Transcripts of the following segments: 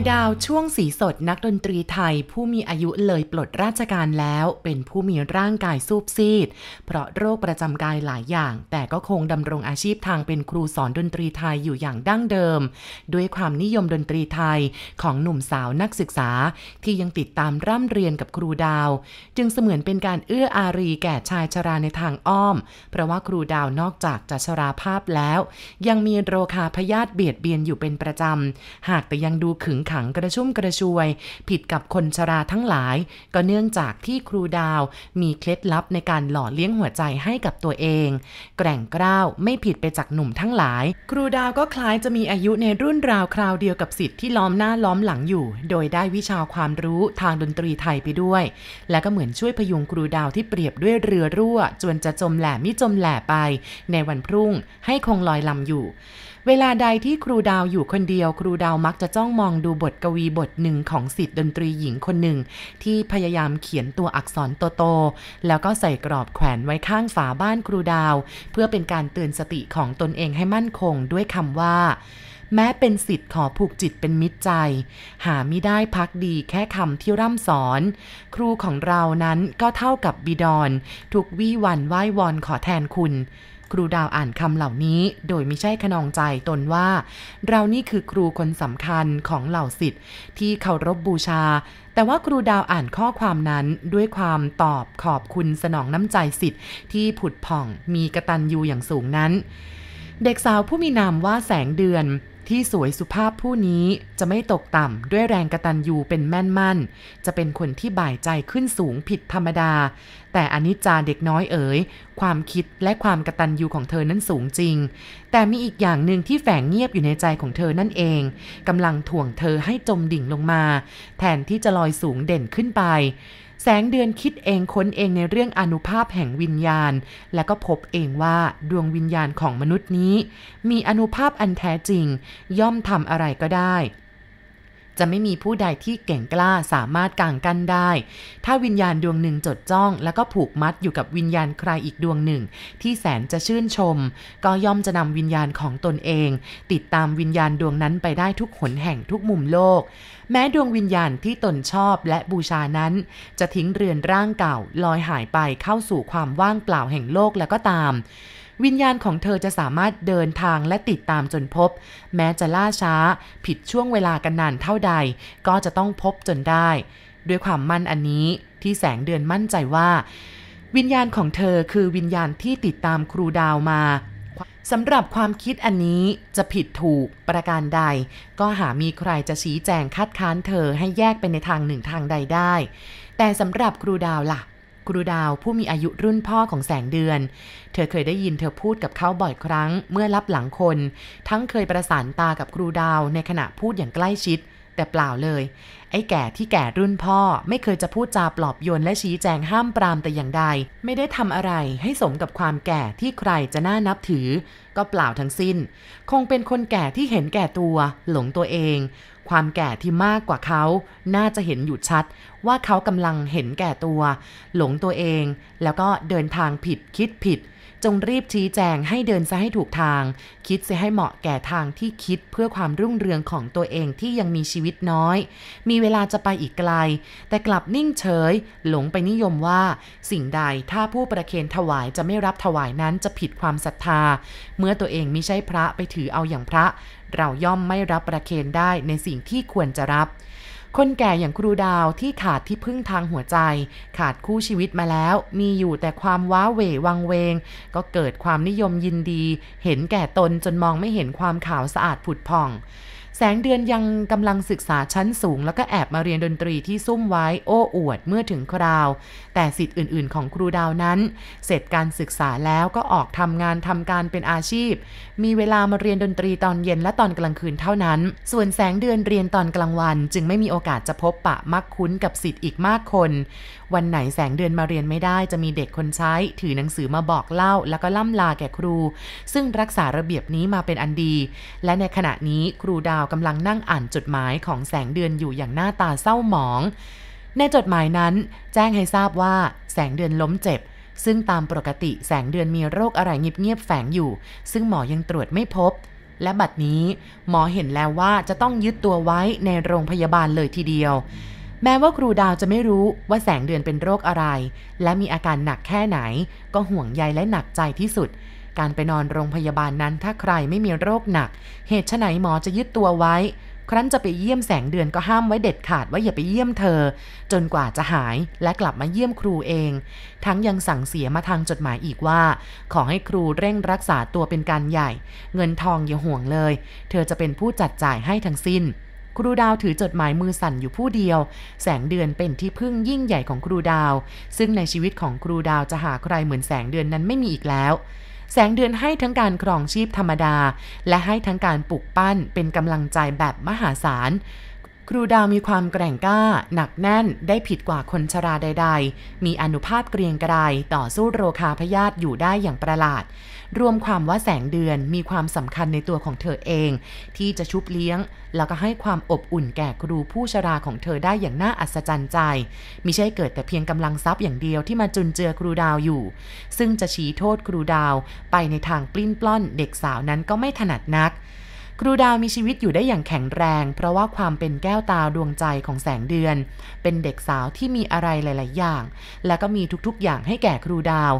นายดาวช่วงสีสดนักดนตรีไทย ผู้มีอายุเลยปลดราชการแล้ว เป็นผู้มีร่างกายซูบซีด เพราะโรคประจำกายหลายอย่าง แต่ก็คงดำรงอาชีพทางเป็นครูสอนดนตรีไทยอยู่อย่างดั้งเดิม ด้วยความนิยมดนตรีไทยของหนุ่มสาวนักศึกษา ที่ยังติดตามร่ำเรียนกับครูดาว จึงเสมือนเป็นการเอื้ออารีแก่ชายชราในทางอ้อม เพราะว่าครูดาวนอกจากจะชราภาพแล้ว ยังมีโรคาพยาธิเบียดเบียนอยู่เป็นประจำหากแต่ยังดูขึงขังกระชุ่มกระชวย ผิดกับคนชราทั้งหลาย ก็เนื่องจากที่ครูดาว มีเคล็ดลับในการหล่อเลี้ยงหัวใจให้กับตัวเอง แกร่งกล้าวไม่ผิดไปจากหนุ่มทั้งหลาย ครูดาวก็คล้ายจะมีอายุในรุ่นราวคราวเดียวกับสิทธิ์ที่ล้อมหน้าล้อมหลังอยู่ โดยได้วิชาความรู้ทางดนตรีไทยไปด้วย และก็เหมือนช่วยพยุงครูดาวที่เปรียบด้วยเรือรั่ว จนจะจมแหล่มิจมแหล่ไป ในวันพรุ่งให้คงลอยลำอยู่ เวลาใดที่ครูดาวอยู่คนเดียว ครูดาวมักจะจ้องมองดูบทกวีบทหนึ่งของสิทธิ์ดนตรีหญิงคนหนึ่ง ที่พยายามเขียนตัวอักษรโตๆแล้วก็ใส่กรอบแขวนไว้ข้างฝาบ้านครูดาว เพื่อเป็นการเตือนสติของตนเองให้มั่นคงด้วยคำว่า แม้เป็นสิทธิ์ขอผูกจิตเป็นมิตรใจ หาไม่ได้พักดีแค่คำที่ร่ำสอน ครูของเรานั้นก็เท่ากับบิดอน ทุกวี่วันไหว้วอนขอแทนคุณ ครูดาวอ่านคำเหล่านี้โดยไม่ใช่ขนองใจตนว่า เรานี่คือครูคนสำคัญของเหล่าสิทธิ์ที่เคารพบบูชา แต่ว่าครูดาวอ่านข้อความนั้นด้วยความตอบขอบคุณสนองน้ำใจสิทธิ์ที่ผุดผ่องมีกระตันยูอย่างสูงนั้น เด็กสาวผู้มีนามว่าแสงเดือน ที่สวยสุภาพผู้นี้จะไม่ตกต่ำด้วยแรงกระตันยูเป็นแม่นมั่น จะเป็นคนที่บ่ายใจขึ้นสูงผิดธรรมดา แต่อนิจจาเด็กน้อยเอ๋ย ความคิดและความกระตันยูของเธอนั้นสูงจริง แต่มีอีกอย่างหนึ่งที่แฝงเงียบอยู่ในใจของเธอนั่นเองกำลังถ่วงเธอให้จมดิ่งลงมา แทนที่จะลอยสูงเด่นขึ้นไป แสงเดือนคิดเองค้นเองในเรื่องอนุภาพแห่งวิญญาณ และก็พบเองว่าดวงวิญญาณของมนุษย์นี้ มีอนุภาพอันแท้จริง ย่อมทำอะไรก็ได้ จะไม่มีผู้ใดที่เก่งกล้าสามารถกางกั้นได้ ถ้าวิญญาณดวงหนึ่งจดจ้อง แล้วก็ผูกมัดอยู่กับวิญญาณใครอีกดวงหนึ่ง ที่แสนจะชื่นชม ก็ย่อมจะนำวิญญาณของตนเอง ติดตามวิญญาณดวงนั้นไปได้ทุกหนแห่งทุกมุมโลก แม้ดวงวิญญาณที่ตนชอบและบูชานั้น จะทิ้งเรือนร่างเก่าลอยหายไปเข้าสู่ความว่างเปล่าแห่งโลกแล้วก็ตาม วิญญาณของเธอจะสามารถเดินทางและติดตามจนพบ แม้จะล่าช้า ผิดช่วงเวลากันนานเท่าใด ก็จะต้องพบจนได้ ด้วยความมั่นอันนี้ที่แสงเดือนมั่นใจว่า วิญญาณของเธอคือวิญญาณที่ติดตามครูดาวมาสำหรับความคิดอันนี้จะผิดถูกประการใด ก็หามีใครจะชี้แจงคัดค้านเธอให้แยกไปในทางหนึ่งทางใดได้ แต่สำหรับครูดาวล่ะ ครูดาวผู้มีอายุรุ่นพ่อของแสงเดือน เธอเคยได้ยินเธอพูดกับเขาบ่อยครั้งเมื่อรับหลังคน ทั้งเคยประสานตากับครูดาวในขณะพูดอย่างใกล้ชิด แต่เปล่าเลย ไอ้แก่ที่แก่รุ่นพ่อไม่เคยจะพูดจาปลอบโยนและชี้แจงห้ามปรามแต่อย่างใด ไม่ได้ทำอะไรให้สมกับความแก่ที่ใครจะน่านับถือ ก็เปล่าทั้งสิ้น คงเป็นคนแก่ที่เห็นแก่ตัว หลงตัวเอง ความแก่ที่มากกว่าเขา น่าจะเห็นอยู่ชัด ว่าเขากำลังเห็นแก่ตัว หลงตัวเอง แล้วก็เดินทางผิดคิดผิด จงรีบชี้แจงให้เดินซะให้ถูกทาง คิดเสียให้เหมาะแก่ทางที่คิดเพื่อความรุ่งเรืองของตัวเองที่ยังมีชีวิตน้อย มีเวลาจะไปอีกไกล แต่กลับนิ่งเฉย หลงไปนิยมว่า สิ่งใดถ้าผู้ประเคนถวายจะไม่รับถวายนั้นจะผิดความศรัทธา เมื่อตัวเองม่ใช่พระไปถือเอาอย่างพระ เราย่อมไม่รับประเคนได้ในสิ่งที่ควรจะรับ คนแก่อย่างครูดาวที่ขาดที่พึ่งทางหัวใจ ขาดคู่ชีวิตมาแล้ว มีอยู่แต่ความว้าเหววังเวง ก็เกิดความนิยมยินดี เห็นแก่ตนจนมองไม่เห็นความขาวสะอาดผุดผ่อง แสงเดือนยังกำลังศึกษาชั้นสูง แล้วก็แอบมาเรียนดนตรีที่ซุ่มไว้โอ้อวดเมื่อถึงคราว แต่สิทธิ์อื่นๆ ของครูดาวนั้น เสร็จการศึกษาแล้วก็ออกทำงานทำการเป็นอาชีพ มีเวลามาเรียนดนตรีตอนเย็นและตอนกลางคืนเท่านั้น ส่วนแสงเดือนเรียนตอนกลางวัน จึงไม่มีโอกาสจะพบปะมักคุ้นกับสิทธิ์อีกมากคน วันไหนแสงเดือนมาเรียนไม่ได้จะมีเด็กคนใช้ ถือหนังสือมาบอกเล่า แล้วก็ล่ำลาแก่ครู ซึ่งรักษาระเบียบนี้มาเป็นอันดี และในขณะนี้ครูดาวกำลังนั่งอ่านจดหมายของแสงเดือนอยู่อย่างหน้าตาเศร้าหมอง ในจดหมายนั้น แจ้งให้ทราบว่าแสงเดือนล้มเจ็บซึ่งตามปกติแสงเดือนมีโรคอะไรเงียบๆแฝงอยู่ ซึ่งหมอยังตรวจไม่พบ และบัดนี้หมอเห็นแล้วว่าจะต้องยึดตัวไว้ในโรงพยาบาลเลยทีเดียว แม้ว่าครูดาวจะไม่รู้ว่าแสงเดือนเป็นโรคอะไร และมีอาการหนักแค่ไหน ก็ห่วงใยและหนักใจที่สุด การไปนอนโรงพยาบาลนั้นถ้าใครไม่มีโรคหนัก เหตุไฉนหมอจะยึดตัวไว้ ครั้นจะไปเยี่ยมแสงเดือนก็ห้ามไว้เด็ดขาดว่าอย่าไปเยี่ยมเธอ จนกว่าจะหายและกลับมาเยี่ยมครูเอง ทั้งยังสั่งเสียมาทางจดหมายอีกว่า ขอให้ครูเร่งรักษาตัวเป็นการใหญ่ เงินทองอย่าห่วงเลย เธอจะเป็นผู้จัดจ่ายให้ทั้งสิ้น ครูดาวถือจดหมายมือสั่นอยู่ผู้เดียว แสงเดือนเป็นที่พึ่งยิ่งใหญ่ของครูดาว ซึ่งในชีวิตของครูดาวจะหาใครเหมือนแสงเดือนนั้นไม่มีอีกแล้ว แสงเดือนให้ทั้งการครองชีพธรรมดา และให้ทั้งการปลุกปั้นเป็นกำลังใจแบบมหาศาลครูดาวมีความแกร่งกล้า หนักแน่นได้ผิดกว่าคนชราใด ๆ มีอนุภาพเกรียงไกรต่อสู้โรคาพยาธิอยู่ได้อย่างประหลาด รวมความว่าแสงเดือนมีความสำคัญในตัวของเธอเอง ที่จะชุบเลี้ยง แล้วก็ให้ความอบอุ่นแก่ครูผู้ชราของเธอได้อย่างน่าอัศจรรย์ใจมิใช่เกิดแต่เพียงกำลังทรัพย์อย่างเดียวที่มาจุนเจือครูดาวอยู่ ซึ่งจะชี้โทษครูดาวไปในทางปลิ้นปล้อนเด็กสาวนั้นก็ไม่ถนัดนักครูดาวมีชีวิตอยู่ได้อย่างแข็งแรง เพราะว่าความเป็นแก้วตาดวงใจของแสงเดือน เป็นเด็กสาวที่มีอะไรหลาย ๆ อย่าง และก็มีทุก ๆ อย่างให้แก่ครูดาว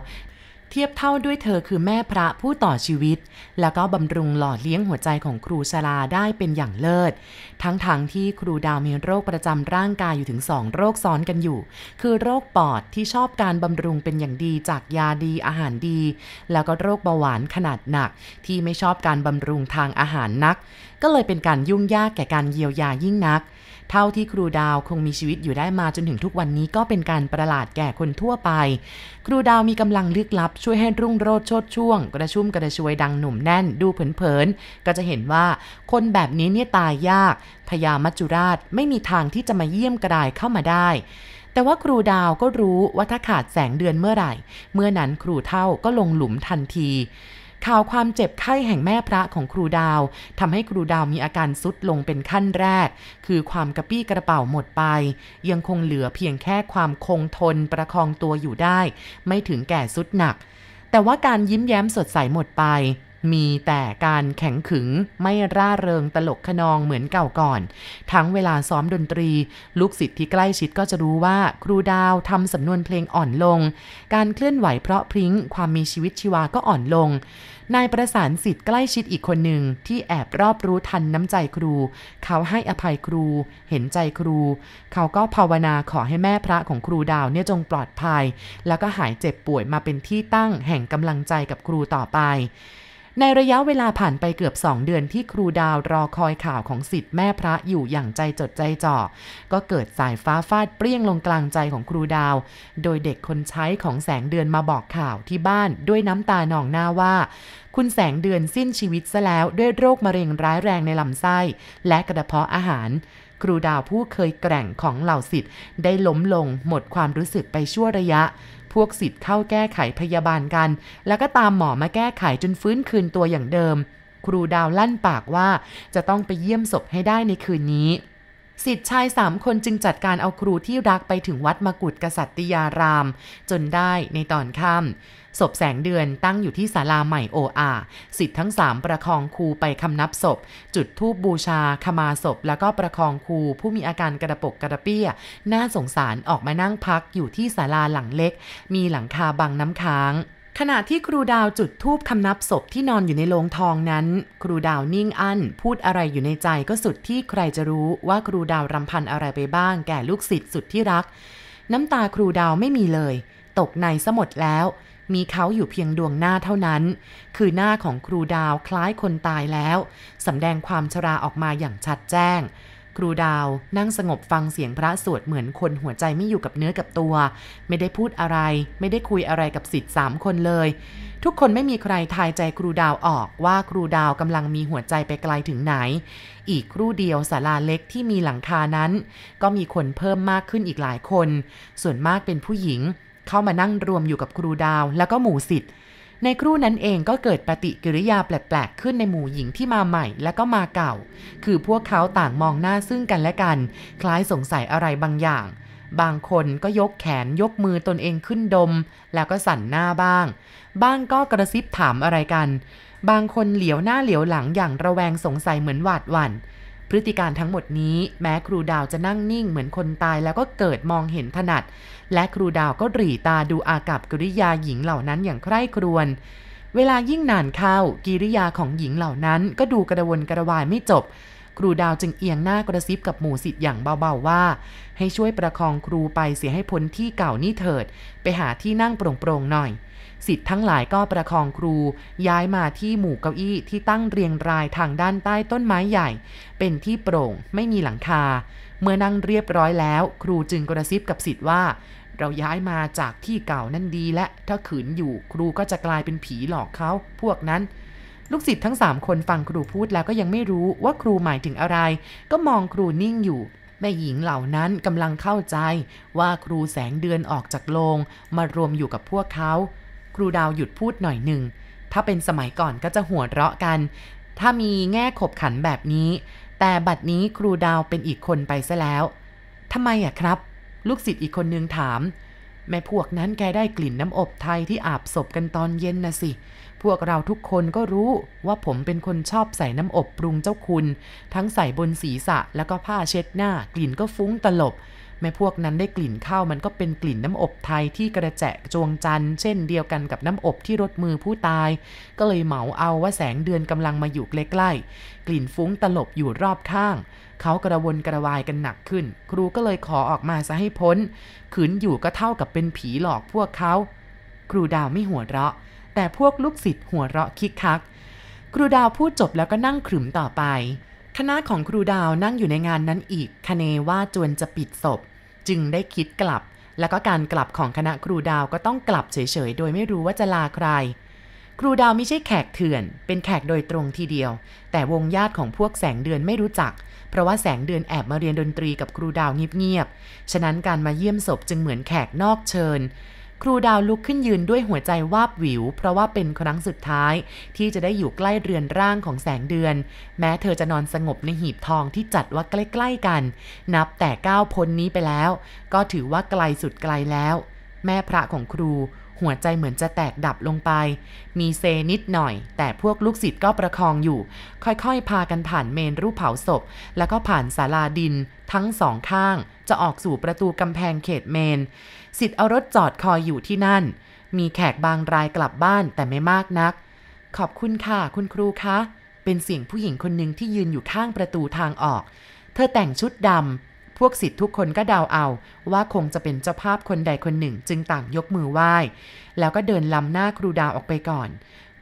เทียบเท่าด้วยเธอคือแม่พระผู้ต่อชีวิต แล้วก็บำรุงหล่อเลี้ยงหัวใจของครูชราได้เป็นอย่างเลิศ ทั้งๆทที่ครูดาวมีโรคประจำร่างกายอยู่ถึงสองโรคซ้อนกันอยู่ คือโรคปอดที่ชอบการบำรุงเป็นอย่างดีจากยาดีอาหารดี แล้วก็โรคเบาหวานขนาดหนัก ที่ไม่ชอบการบำรุงทางอาหารนัก ก็เลยเป็นการยุ่งยากแก่การเยียวยายิ่งนัก เท่าที่ครูดาวคงมีชีวิตอยู่ได้มาจนถึงทุกวันนี้ก็เป็นการประหลาดแก่คนทั่วไป ครูดาวมีกำลังลึกลับ ช่วยให้รุ่งโรจน์โชดช่วง กระชุ่มกระชวยดังหนุ่มแน่นดูเผินๆก็จะเห็นว่าคนแบบนี้เนี่ยตายยากพญามัจจุราชไม่มีทางที่จะมาเยี่ยมกระายเข้ามาได้แต่ว่าครูดาวก็รู้ว่าถ้าขาดแสงเดือนเมื่อไหร่ เมื่อนั้นครูเท่าก็ลงหลุมทันที ข่าวความเจ็บไข้แห่งแม่พระของครูดาวทำให้ครูดาวมีอาการซุดลงเป็นขั้นแรก คือความกระปี้กระเป๋าหมดไป ยังคงเหลือเพียงแค่ความคงทนประคองตัวอยู่ได้ ไม่ถึงแก่ซุดหนัก แต่ว่าการยิ้มแย้มสดใสหมดไป มีแต่การแข็งขึงไม่ร่าเริงตลกขนองเหมือนเก่าก่อน ทั้งเวลาซ้อมดนตรี ลูกศิษย์ที่ใกล้ชิดก็จะรู้ว่าครูดาวทำสำนวนเพลงอ่อนลง การเคลื่อนไหวเพราะพริ้งความมีชีวิตชีวาก็อ่อนลงนายประสานสิทธิ์ใกล้ชิดอีกคนหนึ่งที่แอบรอบรู้ทันน้ำใจครู เขาให้อภัยครู เห็นใจครู เขาก็ภาวนาขอให้แม่พระของครูดาวเนี่ยจงปลอดภัย แล้วก็หายเจ็บป่วยมาเป็นที่ตั้งแห่งกำลังใจกับครูต่อไป ในระยะเวลาผ่านไปเกือบ 2 เดือนที่ครูดาวรอคอยข่าวของสิทธิ์แม่พระอยู่อย่างใจจดใจจ่อ ก็เกิดสายฟ้าฟาดเปรี้ยงลงกลางใจของครูดาว โดยเด็กคนใช้ของแสงเดือนมาบอกข่าวที่บ้านด้วยน้ำตาหนองหน้าว่า คุณแสงเดือนสิ้นชีวิตซะแล้วด้วยโรคมะเร็งร้ายแรงในลำไส้ และกระเพาะอาหาร ครูดาวผู้เคยแกร่งของเหล่าสิทธิ์ได้ล้มลงหมดความรู้สึกไปชั่วระยะ พวกสิทธิ์เข้าแก้ไขพยาบาลกัน แล้วก็ตามหมอมาแก้ไขจนฟื้นคืนตัวอย่างเดิม ครูดาวลั่นปากว่าจะต้องไปเยี่ยมศพให้ได้ในคืนนี้ สิทธิ์ชายสามคนจึงจัดการเอาครูที่รักไปถึงวัดมกุฏกษัตริยาราม จนได้ในตอนค่ำศพแสงเดือนตั้งอยู่ที่ศาลาใหม่โออาสิทธิ์ทั้งสามประคองครูไปคำนับศพ จุดธูปบูชาขมาศพ แล้วก็ประคองครูผู้มีอาการกระปกกระเปี้ยน่าสงสารออกมานั่งพักอยู่ที่ศาลาหลังเล็ก มีหลังคาบังน้ำค้าง ขณะที่ครูดาวจุดทูบคำนับศพที่นอนอยู่ในโรงทองนั้น ครูดาวนิ่งอั้น พูดอะไรอยู่ในใจก็สุดที่ใครจะรู้ว่าครูดาวรำพันอะไรไปบ้าง แก่ลูกศิษย์สุดที่รัก น้ำตาครูดาวไม่มีเลย ตกในสมดแล้ว มีเขาอยู่เพียงดวงหน้าเท่านั้น คือหน้าของครูดาวคล้ายคนตายแล้วสำแดงความชราออกมาอย่างชัดแจ้ง รูดาว นั่งสงบฟังเสียงพระสวดเหมือนคนหัวใจไม่อยู่กับเนื้อกับตัว ไม่ได้พูดอะไร ไม่ได้คุยอะไรกับสิทธิ์สามคนเลย ทุกคนไม่มีใครทายใจครูดาวออกว่าครูดาวกำลังมีหัวใจไปไกลถึงไหน อีกครู่เดียวศาลาเล็กที่มีหลังคานั้น ก็มีคนเพิ่มมากขึ้นอีกหลายคน ส่วนมากเป็นผู้หญิง เข้ามานั่งรวมอยู่กับครูดาวแล้วก็หมู่ศิษย์ ในครู่นั้นเองก็เกิดปฏิกิริยาแปลกๆ ขึ้นในหมู่หญิงที่มาใหม่และก็มาเก่า คือพวกเขาต่างมองหน้าซึ่งกันและกัน คล้ายสงสัยอะไรบางอย่าง บางคนก็ยกแขนยกมือตนเองขึ้นดม แล้วก็สั่นหน้าบ้าง บ้างก็กระซิบถามอะไรกัน บางคนเหลียวหน้าเหลียวหลังอย่างระแวงสงสัยเหมือนหวาดหวัน่น พฤติการทั้งหมดนี้ แม้ครูดาวจะนั่งนิ่งเหมือนคนตายแล้วก็เกิดมองเห็นถนัด และครูดาวก็หรี่ตาดูอากับกิริยาหญิงเหล่านั้นอย่างใคร่ครวญเวลายิ่งนานเข้ากิริยาของหญิงเหล่านั้นก็ดูกระวนกระวายไม่จบ ครูดาวจึงเอียงหน้ากระซิบกับหมู่สิทธิ์อย่างเบาๆว่า ให้ช่วยประคองครูไปเสียให้พ้นที่เก่านี่เถิด ไปหาที่นั่งโปร่งๆหน่อย สิทธิ์ทั้งหลายก็ประคองครู ย้ายมาที่หมู่เก้าอี้ที่ตั้งเรียงรายทางด้านใต้ต้นไม้ใหญ่ เป็นที่โปร่งไม่มีหลังคา เมื่อนั่งเรียบร้อยแล้ว ครูจึงกระซิบกับสิทธิ์ว่า เราย้ายมาจากที่เก่านั่นดีและถ้าขืนอยู่ครูก็จะกลายเป็นผีหลอกเขาพวกนั้นลูกศิษย์ทั้งสามคนฟังครูพูดแล้วก็ยังไม่รู้ว่าครูหมายถึงอะไร ก็มองครูนิ่งอยู่ แม่หญิงเหล่านั้นกำลังเข้าใจว่าครูแสงเดือนออกจากโรงมารวมอยู่กับพวกเขา ครูดาวหยุดพูดหน่อยหนึ่ง ถ้าเป็นสมัยก่อนก็จะหัวเราะกัน ถ้ามีแง่ขบขันแบบนี้ แต่บัดนี้ครูดาวเป็นอีกคนไปซะแล้วทำไมอะครับ ลูกศิษย์อีกคนนึงถาม แม่พวกนั้นแกได้กลิ่นน้ำอบไทยที่อาบศพกันตอนเย็นนะสิ พวกเราทุกคนก็รู้ว่าผมเป็นคนชอบใส่น้ำอบปรุงเจ้าคุณ ทั้งใส่บนศีรษะแล้วก็ผ้าเช็ดหน้ากลิ่นก็ฟุ้งตลบ แม่พวกนั้นได้กลิ่นข้าวมันก็เป็นกลิ่นน้ำอบไทยที่กระแจะจวงจันเช่นเดียวกันกับน้ำอบที่รถมือผู้ตาย ก็เลยเหมาเอาว่าแสงเดือนกำลังมาอยู่ใกล้ๆ กลิ่นฟุ้งตลบอยู่รอบข้าง เขากระวนกระวายกันหนักขึ้น ครูก็เลยขอออกมาซะให้พ้น ขืนอยู่ก็เท่ากับเป็นผีหลอกพวกเขา ครูดาวไม่หัวเราะ แต่พวกลูกศิษย์หัวเราะคิกคัก ครูดาวพูดจบแล้วก็นั่งขรึมต่อไปคณะของครูดาวนั่งอยู่ในงานนั้นอีกคะเนว่าจวนจะปิดศพ จึงได้คิดกลับ แล้วก็การกลับของคณะครูดาวก็ต้องกลับเฉยๆ โดยไม่รู้ว่าจะลาใคร ครูดาวไม่ใช่แขกเถื่อน เป็นแขกโดยตรงทีเดียว แต่วงญาติของพวกแสงเดือนไม่รู้จัก เพราะว่าแสงเดือนแอบมาเรียนดนตรีกับครูดาวเงียบๆ ฉะนั้นการมาเยี่ยมศพจึงเหมือนแขกนอกเชิญ ครูดาวลุกขึ้นยืนด้วยหัวใจวาบหวิว เพราะว่าเป็นครั้งสุดท้าย ที่จะได้อยู่ใกล้เรือนร่างของแสงเดือน แม้เธอจะนอนสงบในหีบทองที่จัดว่าใกล้ๆกัน นับแต่ก้าวพ้นนี้ไปแล้ว ก็ถือว่าไกลสุดไกลแล้ว แม่พระของครู หัวใจเหมือนจะแตกดับลงไป มีเซนิดหน่อย แต่พวกลูกศิษย์ก็ประคองอยู่ ค่อยๆ พากันผ่านเมนรูปเผาศพ แล้วก็ผ่านศาลาดิน ทั้งสองข้าง จะออกสู่ประตูกำแพงเขตเมนสิทธิ์เอารถจอดคอยอยู่ที่นั่น มีแขกบางรายกลับบ้านแต่ไม่มากนัก ขอบคุณค่ะคุณครูคะ เป็นเสียงผู้หญิงคนหนึ่งที่ยืนอยู่ข้างประตูทางออก เธอแต่งชุดดำ พวกสิทธิ์ทุกคนก็เดาเอา ว่าคงจะเป็นเจ้าภาพคนใดคนหนึ่ง จึงต่างยกมือไหว้ แล้วก็เดินลำหน้าครูดาวออกไปก่อน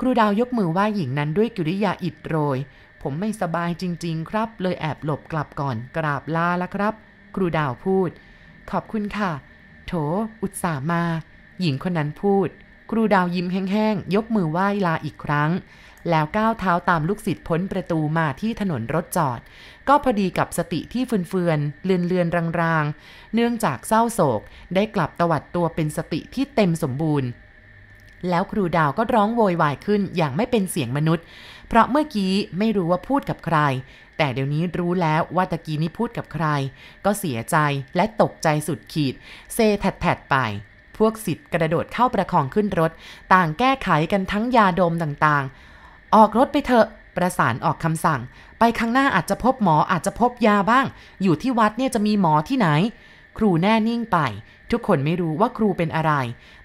ครูดาวยกมือไหว้หญิงนั้นด้วยกิริยาอิดโรย ผมไม่สบายจริง ๆ ครับ เลยแอบหลบกลับก่อน กราบลาแล้วครับ ครูดาวพูด ขอบคุณค่ะ โถ อุตส่ามา หญิงคนนั้นพูด ครูดาวยิ้มแห้งๆยกมือไหว้ลาอีกครั้งแล้วก้าวเท้าตามลูกศิษย์พ้นประตูมาที่ถนนรถจอด ก็พอดีกับสติที่เฟือนๆเลือนๆรางๆ เนื่องจากเศร้าโศกได้กลับตวัดตัวเป็นสติที่เต็มสมบูรณ์ แล้วครูดาวก็ร้องโวยวายขึ้นอย่างไม่เป็นเสียงมนุษย์ เพราะเมื่อกี้ไม่รู้ว่าพูดกับใคร แต่เดี๋ยวนี้รู้แล้วว่าตะกี้นี้พูดกับใคร ก็เสียใจและตกใจสุดขีด เซแทดๆไปพวกสิทธิ์กระโดดเข้าประคองขึ้นรถ ต่างแก้ไขกันทั้งยาดมต่างๆ ออกรถไปเถอะ ประสานออกคำสั่ง ไปข้างหน้าอาจจะพบหมออาจจะพบยาบ้าง อยู่ที่วัดเนี่ยจะมีหมอที่ไหน ครูแน่นิ่งไป ทุกคนไม่รู้ว่าครูเป็นอะไร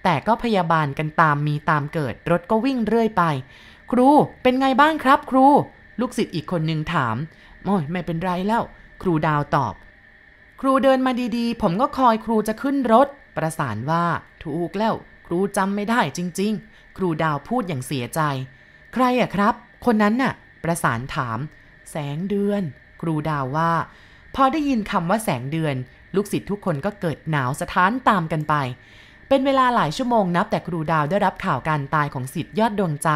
แต่ก็พยาบาลกันตามมีตามเกิด รถก็วิ่งเรื่อยไป ครูเป็นไงบ้างครับ ครู ลูกศิษย์อีกคนหนึ่งถามโอ้ยไม่เป็นไรแล้ว ครูดาวตอบ ครูเดินมาดีๆ ผมก็คอยครูจะขึ้นรถ ประสานว่า ถูกแล้ว ครูจำไม่ได้จริง ๆ ครูดาวพูดอย่างเสียใจ ใครอะครับ คนนั้นน่ะ ประสานถาม แสงเดือน ครูดาวว่า พอได้ยินคำว่าแสงเดือน ลูกศิษย์ทุกคนก็เกิดหนาวสะท้านตามกันไป เป็นเวลาหลายชั่วโมงนับแต่ครูดาวได้รับข่าวการตายของสิทธิ์ยอดดวงใจ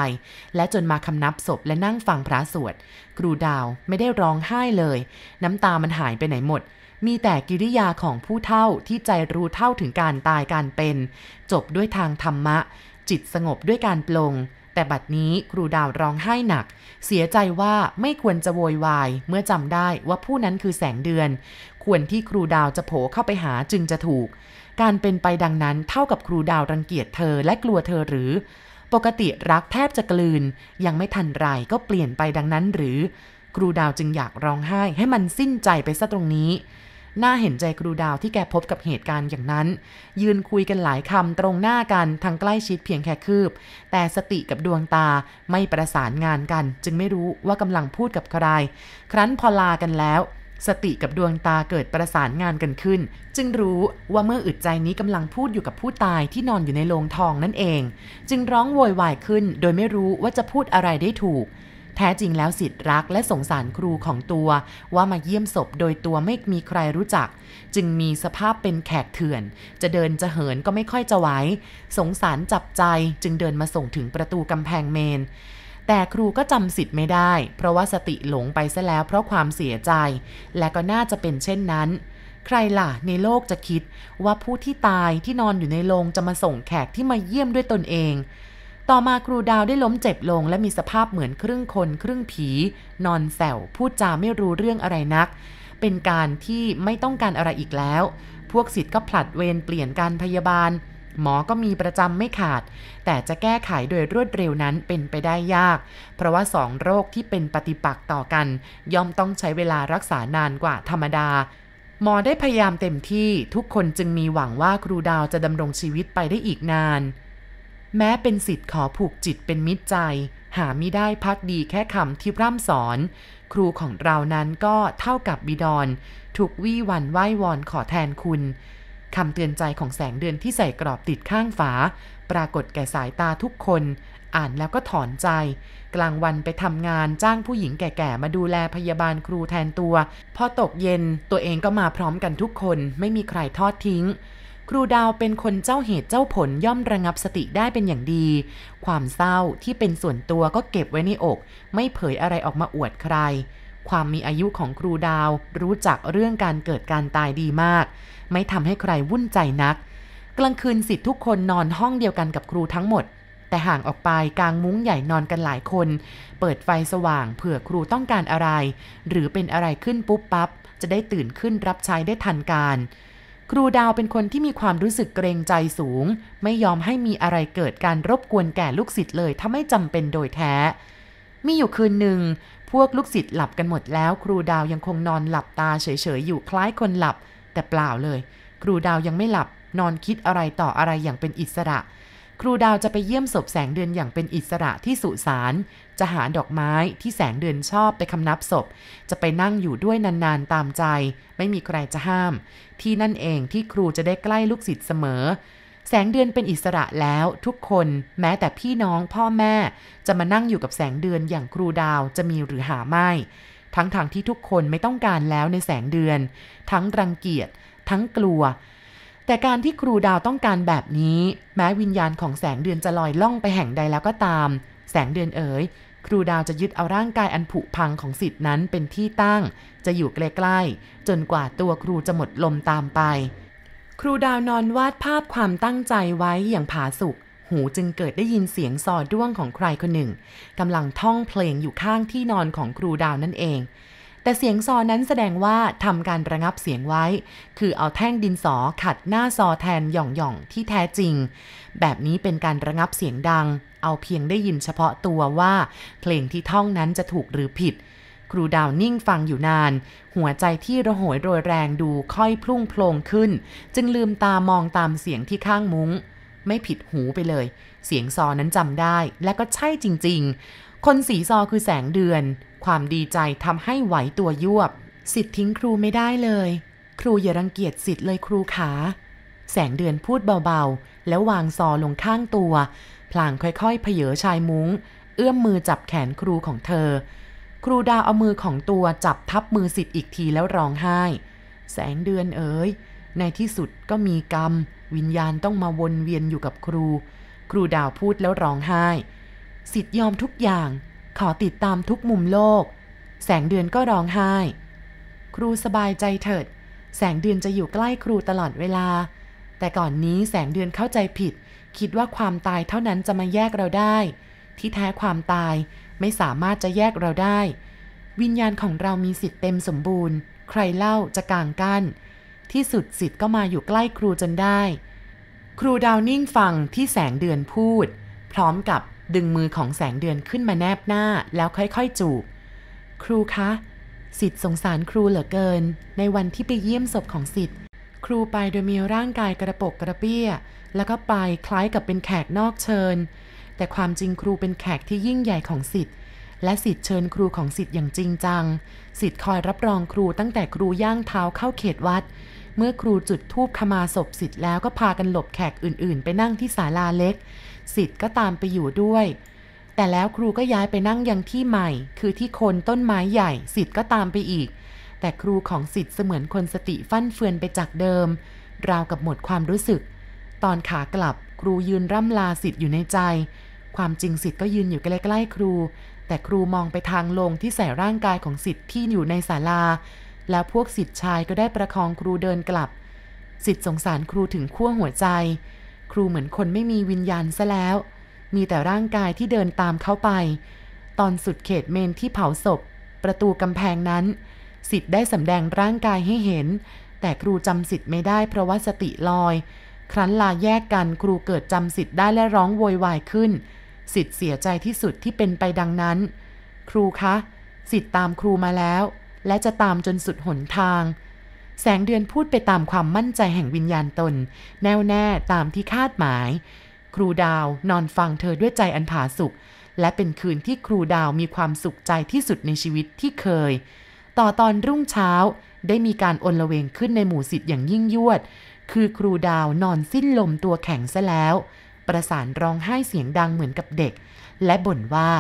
และจนมาคำนับศพและนั่งฟังพระสวด ครูดาวไม่ได้ร้องไห้เลย น้ำตามันหายไปไหนหมดมีแต่กิริยาของผู้เท่าที่ใจรู้เท่าถึงการตายการเป็น จบด้วยทางธรรมะ จิตสงบด้วยการปลง แต่บัดนี้ครูดาวร้องไห้หนัก เสียใจว่าไม่ควรจะโวยวาย เมื่อจำได้ว่าผู้นั้นคือแสงเดือน ควรที่ครูดาวจะโผเข้าไปหาจึงจะถูก การเป็นไปดังนั้นเท่ากับครูดาวรังเกียจเธอและกลัวเธอหรือ ปกติรักแทบจะกลืน ยังไม่ทันไรก็เปลี่ยนไปดังนั้นหรือ ครูดาวจึงอยากร้องไห้ให้มันสิ้นใจไปซะตรงนี้ น่าเห็นใจครูดาวที่แกพบกับเหตุการณ์อย่างนั้น ยืนคุยกันหลายคำตรงหน้ากันทั้งใกล้ชิดเพียงแค่คืบ แต่สติกับดวงตาไม่ประสานงานกัน จึงไม่รู้ว่ากำลังพูดกับใคร ครั้นพอลากันแล้ว สติกับดวงตาเกิดประสานงานกันขึ้น จึงรู้ว่าเมื่ออึดใจนี้กำลังพูดอยู่กับผู้ตายที่นอนอยู่ในโรงทองนั่นเอง จึงร้องโวยวายขึ้น โดยไม่รู้ว่าจะพูดอะไรได้ถูก แท้จริงแล้วสิทธิ์รักและสงสารครูของตัวว่ามาเยี่ยมศพโดยตัวไม่มีใครรู้จัก จึงมีสภาพเป็นแขกเถื่อน จะเดินจะเหินก็ไม่ค่อยจะไหวสงสารจับใจจึงเดินมาส่งถึงประตูกำแพงเมนแต่ครูก็จำสิทธิ์ไม่ได้ เพราะว่าสติหลงไปซะแล้วเพราะความเสียใจ และก็น่าจะเป็นเช่นนั้น ใครล่ะในโลกจะคิดว่าผู้ที่ตายที่นอนอยู่ในโรงจะมาส่งแขกที่มาเยี่ยมด้วยตนเอง ต่อมาครูดาวได้ล้มเจ็บลงและมีสภาพเหมือนครึ่งคนครึ่งผี นอนแสวพูดจาไม่รู้เรื่องอะไรนัก เป็นการที่ไม่ต้องการอะไรอีกแล้ว พวกสิทธ์ก็ผลัดเวรเปลี่ยนการพยาบาล หมอก็มีประจำไม่ขาด แต่จะแก้ไขโดยรวดเร็วนั้นเป็นไปได้ยาก เพราะว่าสองโรคที่เป็นปฏิปักษ์ต่อกัน ย่อมต้องใช้เวลารักษานานกว่าธรรมดาหมอได้พยายามเต็มที่ทุกคนจึงมีหวังว่าครูดาวจะดำรงชีวิตไปได้อีกนาน แม้เป็นสิทธิ์ขอผูกจิตเป็นมิตรใจ หาไมิได้พักดีแค่คำที่ร่ำสอน ครูของเรานั้นก็เท่ากับบิดอนถูกวี่วันไหว้วอนขอแทนคุณคำเตือนใจของแสงเดือนที่ใส่กรอบติดข้างฝา ปรากฏแก่สายตาทุกคน อ่านแล้วก็ถอนใจ กลางวันไปทำงานจ้างผู้หญิงแก่ๆ มาดูแลพยาบาลครูแทนตัว พอตกเย็นตัวเองก็มาพร้อมกันทุกคนไม่มีใครทอดทิ้ง ครูดาวเป็นคนเจ้าเหตุเจ้าผลย่อมระงับสติได้เป็นอย่างดี ความเศร้าที่เป็นส่วนตัวก็เก็บไว้ในอก ไม่เผยอะไรออกมาอวดใคร ความมีอายุของครูดาวรู้จักเรื่องการเกิดการตายดีมาก ไม่ทำให้ใครวุ่นใจนัก กลางคืนสิทธิ์ทุกคนนอนห้องเดียวกันกับครูทั้งหมด แต่ห่างออกไปกลางมุ้งใหญ่นอนกันหลายคน เปิดไฟสว่างเผื่อครูต้องการอะไร หรือเป็นอะไรขึ้นปุ๊บปั๊บจะได้ตื่นขึ้นรับใช้ได้ทันการ ครูดาวเป็นคนที่มีความรู้สึกเกรงใจสูง ไม่ยอมให้มีอะไรเกิดการรบกวนแก่ลูกศิษย์เลยถ้าไม่จำเป็นโดยแท้ มีอยู่คืนหนึ่ง พวกลูกศิษย์หลับกันหมดแล้ว ครูดาวยังคงนอนหลับตาเฉยๆอยู่คล้ายคนหลับ แต่เปล่าเลย ครูดาวยังไม่หลับ นอนคิดอะไรต่ออะไรอย่างเป็นอิสระ ครูดาวจะไปเยี่ยมศพแสงเดือนอย่างเป็นอิสระที่สุสาน จะหาดอกไม้ที่แสงเดือนชอบไปคำนับศพ จะไปนั่งอยู่ด้วยนานๆตามใจ ไม่มีใครจะห้าม ที่นั่นเองที่ครูจะได้ใกล้ลูกศิษย์เสมอ แสงเดือนเป็นอิสระแล้วทุกคนแม้แต่พี่น้องพ่อแม่ จะมานั่งอยู่กับแสงเดือนอย่างครูดาวจะมีหรือหาไม่ ทั้งๆทที่ทุกคนไม่ต้องการแล้วในแสงเดือน ทั้งรังเกียจ ทั้งกลัวแต่การที่ครูดาวต้องการแบบนี้ แม้วิญญาณของแสงเดือนจะลอยล่องไปแห่งใดแล้วก็ตาม แสงเดือนเอ๋ย ครูดาวจะยึดเอาร่างกายอันผุพังของสิทธินั้นเป็นที่ตั้ง จะอยู่ใกล้ๆ จนกว่าตัวครูจะหมดลมตามไป ครูดาวนอนวาดภาพความตั้งใจไว้อย่างผาสุก หูจึงเกิดได้ยินเสียงซอด้วงของใครคนหนึ่งกำลังท่องเพลงอยู่ข้างที่นอนของครูดาวนั่นเอง แต่เสียงซอนั้นแสดงว่าทำการระงับเสียงไว้ คือเอาแท่งดินสอขัดหน้าซอแทนหย่องๆที่แท้จริง แบบนี้เป็นการระงับเสียงดัง เอาเพียงได้ยินเฉพาะตัวว่า เพลงที่ท่องนั้นจะถูกหรือผิด ครูดาวนิ่งฟังอยู่นาน หัวใจที่ระโหยโรยแรงดูค่อยพลุ่งโพลงขึ้น จึงลืมตามองตามเสียงที่ข้างมุง้ง ไม่ผิดหูไปเลย เสียงซอนั้นจำได้และก็ใช่จริง ๆ คนสีซอคือแสงเดือน ความดีใจทำให้ไหวตัวยวบ สิทธิ์ทิ้งครูไม่ได้เลย ครูอย่ารังเกียจสิทธิ์เลยครูขา แสงเดือนพูดเบาๆ แล้ววางซอลงข้างตัว พลางค่อยๆเพเยอชายมุง้ง เอื้อมมือจับแขนครูของเธอ ครูดาวเอามือของตัวจับทับมือสิทธิ์อีกทีแล้วร้องไห้ แสงเดือนเอ๋ย ในที่สุดก็มีกรรม วิญญาณต้องมาวนเวียนอยู่กับครู ครูดาวพูดแล้วร้องไห้ สิทธิ์ยอมทุกอย่าง ขอติดตามทุกมุมโลก แสงเดือนก็ร้องไห้ ครูสบายใจเถิด แสงเดือนจะอยู่ใกล้ครูตลอดเวลา แต่ก่อนนี้แสงเดือนเข้าใจผิด คิดว่าความตายเท่านั้นจะมาแยกเราได้ ที่แท้ความตายไม่สามารถจะแยกเราได้ วิญญาณของเรามีสิทธิ์เต็มสมบูรณ์ ใครเล่าจะกางกั้น ที่สุดสิทธิ์ก็มาอยู่ใกล้ครูจนได้ ครูดาวนิ่งฟังที่แสงเดือนพูด พร้อมกับ ดึงมือของแสงเดือนขึ้นมาแนบหน้าแล้วค่อยๆจูบ ครูคะสิทธิ์สงสารครูเหลือเกิน ในวันที่ไปเยี่ยมศพของสิทธิ์ครูไปโดยมีร่างกายกระปกกระเปี้ย แล้วก็ไปคล้ายกับเป็นแขกนอกเชิญ แต่ความจริงครูเป็นแขกที่ยิ่งใหญ่ของสิทธิ์และสิทธิ์เชิญครูของสิทธิ์อย่างจริงจัง สิทธิ์คอยรับรองครูตั้งแต่ครูย่างเท้าเข้าเขตวัด เมื่อครูจุดธูปขมาศพสิทธิ์แล้วก็พากันหลบแขกอื่นๆ ไปนั่งที่ศาลาเล็ก สิทธิ์ก็ตามไปอยู่ด้วย แต่แล้วครูก็ย้ายไปนั่งยังที่ใหม่ คือที่โคนต้นไม้ใหญ่สิทธิ์ก็ตามไปอีก แต่ครูของสิทธิ์เสมือนคนสติฟั่นเฟือนไปจากเดิม ราวกับหมดความรู้สึก ตอนขากลับครูยืนร่ำลาสิทธิ์อยู่ในใจ ความจริงสิทธิ์ก็ยืนอยู่ใกล้ๆครู แต่ครูมองไปทางลงที่ใส่ร่างกายของสิทธิ์ที่อยู่ในศาลา แล้วพวกสิทธิ์ชายก็ได้ประคองครูเดินกลับ สิทธิ์สงสารครูถึงขั้วหัวใจ ครูเหมือนคนไม่มีวิญญาณซะแล้ว มีแต่ร่างกายที่เดินตามเขาไป ตอนสุดเขตเมนที่เผาศพ ประตูกำแพงนั้น สิทธิ์ได้สำแดงร่างกายให้เห็น แต่ครูจำสิทธิ์ไม่ได้เพราะว่าสติลอย ครั้นลาแยกกันครูเกิดจำสิทธิ์ได้และร้องโวยวายขึ้น สิทธิ์เสียใจที่สุดที่เป็นไปดังนั้น ครูคะ สิทธิ์ตามครูมาแล้ว และจะตามจนสุดหนทาง แสงเดือนพูดไปตามความมั่นใจแห่งวิญญาณตน แน่วแน่ตามที่คาดหมาย ครูดาวนอนฟังเธอด้วยใจอันผาสุกและเป็นคืนที่ครูดาวมีความสุขใจที่สุดในชีวิตที่เคย ต่อตอนรุ่งเช้าได้มีการอนละเวงขึ้นในหมู่สิทธิ์อย่างยิ่งยวด คือครูดาวนอนสิ้นลมตัวแข็งซะแล้ว ประสานร้องไห้เสียงดังเหมือนกับเด็ก และบ่นว่า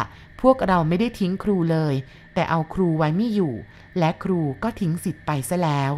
พวกเราไม่ได้ทิ้งครูเลย แต่เอาครูไว้ไม่อยู่ และครูก็ทิ้งสิทธิ์ไปซะแล้ว